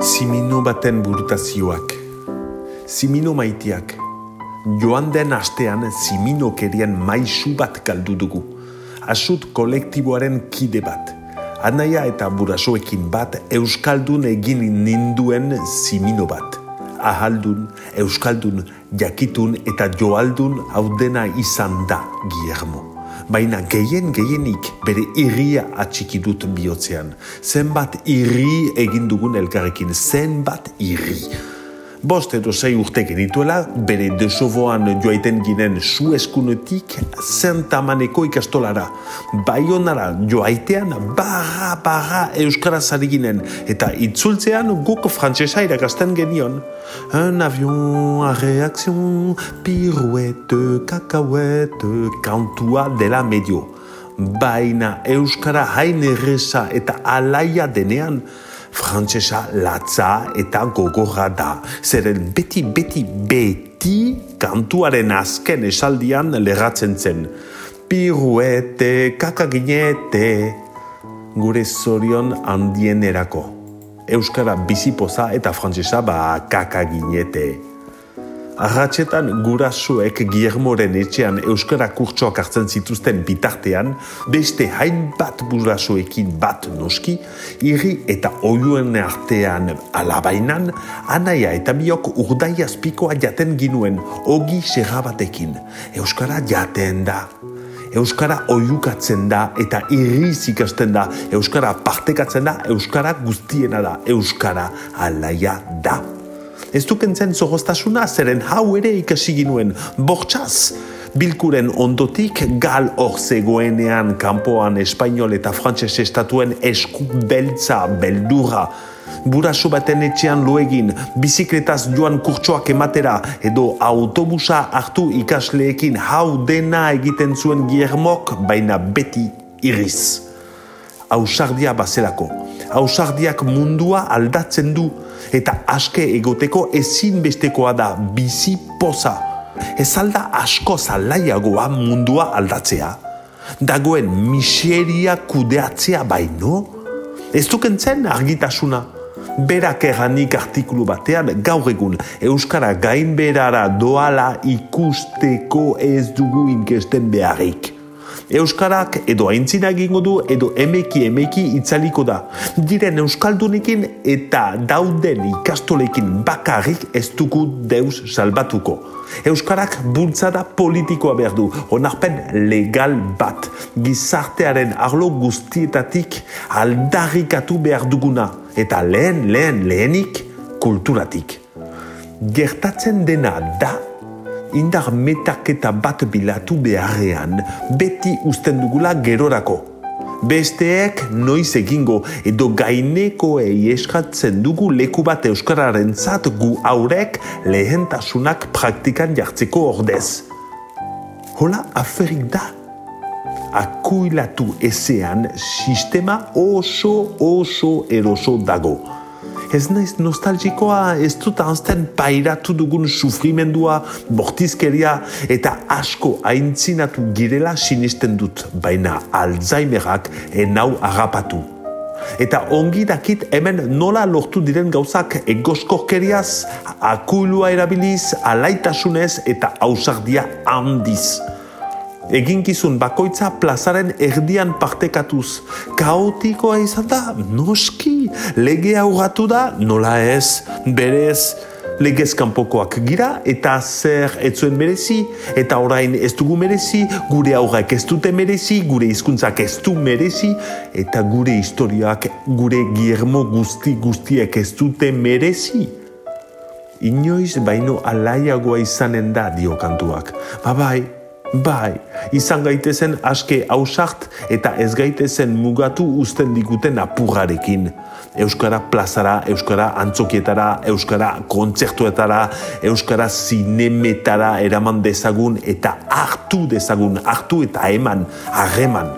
Zimino baten burutazioak. Zimino maitiak. Joan den astean zimino kerien maisu bat galdu dugu. Asut kolektiboaren kide bat. Anaia eta burasoekin bat Euskaldun egin ninduen zimino bat. Ahaldun, Euskaldun, jakitun eta joaldun haudena izan da, Guillermo. Baina gehien gehienik bere irria atxiki dut bihotzean. Zenbat irri egin dugun elkarrekin, zenbat irri. Bost edo zei urte genituela, bere desoboan joaiten ginen su eskunetik zentamaneko ikastolara. Baionara joaitean barra barra euskara zari ginen, eta itzultzean guk frantsesa irakasten genion. Un avion a reakzion, piruete, kakahuete, kantua dela medio. Baina euskara hain erresa eta alaia denean, frantsesa latza eta gogorra da. Zeren beti, beti, beti kantuaren azken esaldian lerratzen zen. Piruete, kakaginete, gure zorion handienerako. Euskara bizipoza eta frantsesa ba kakaginete. Arratxetan gurasuek Guillermoren etxean Euskara kurtsoak hartzen zituzten bitartean, beste hainbat gurasuekin bat noski, irri eta oiuen artean alabainan, anaia eta biok urdai azpikoa jaten ginuen, ogi batekin. Euskara jaten da. Euskara oiukatzen da eta irriz ikasten da. Euskara partekatzen da, Euskara guztiena da. Euskara alaia da. Ez dukentzen zorroztasuna zeren hau ere ikasi ginuen. Bortxaz, bilkuren ondotik gal hor zegoenean kanpoan espainol eta frantses estatuen esku beltza beldura buraso baten etxean loegin, bizikletaz joan kurtsoak ematera, edo autobusa hartu ikasleekin hau dena egiten zuen giermok, baina beti irriz. Ausardia bazelako. Ausardiak mundua aldatzen du, eta aske egoteko ezinbestekoa da bizi poza. Ez alda asko zalaiagoa mundua aldatzea. Dagoen miseria kudeatzea baino? Ez dukentzen argitasuna berak erranik artikulu batean gaur egun Euskara gainberara doala ikusteko ez dugu inkesten beharrik. Euskarak edo aintzina egingo du edo emeki emeki itzaliko da. Diren Euskaldunekin eta dauden ikastolekin bakarrik ez dugu deus salbatuko. Euskarak bultzada politikoa behar du, onarpen legal bat, gizartearen arlo guztietatik aldarrikatu behar duguna, eta lehen, lehen, lehenik kulturatik. Gertatzen dena da, indar metaketa bat bilatu beharrean, beti usten dugula gerorako. Besteek noiz egingo edo gainekoei eskatzen dugu leku bat euskararen zat gu aurek lehentasunak praktikan jartzeko ordez. Hola aferik da. Akuilatu ezean sistema oso oso eroso dago ez naiz nostalgikoa ez dut anzten pairatu dugun sufrimendua, bortizkeria eta asko aintzinatu girela sinisten dut, baina Alzheimerak enau agapatu. Eta ongi dakit hemen nola lortu diren gauzak egoskorkeriaz, akuilua erabiliz, alaitasunez eta ausardia handiz eginkizun bakoitza plazaren erdian partekatuz. Kaotikoa izan da, noski, lege aurratu da, nola ez, berez, legez kanpokoak gira, eta zer etzuen merezi, eta orain ez dugu merezi, gure aurrak ez dute merezi, gure hizkuntzak ez du merezi, eta gure historiak, gure giermo guzti guztiek ez dute merezi. Inoiz baino alaiagoa izanen da dio kantuak. Ba bai, Bai, izan gaitezen aske hausart eta ez gaitezen mugatu usten diguten apurrarekin. Euskara plazara, Euskara antzokietara, Euskara kontzertuetara, Euskara zinemetara eraman dezagun eta hartu dezagun, hartu eta eman, harreman.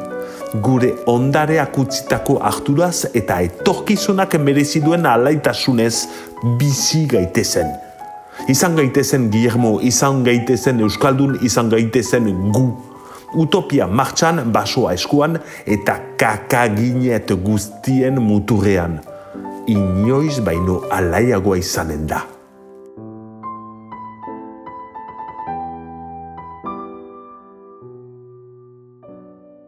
Gure ondareak utzitako harturaz eta etorkizunak mereziduen alaitasunez bizi gaitezen. Izan gaitezen Guillermo, izan gaitezen Euskaldun, izan gaitezen gu. Utopia martxan, basoa eskuan eta kakaginet guztien muturrean. inoiz baino alaiagoa izanen da.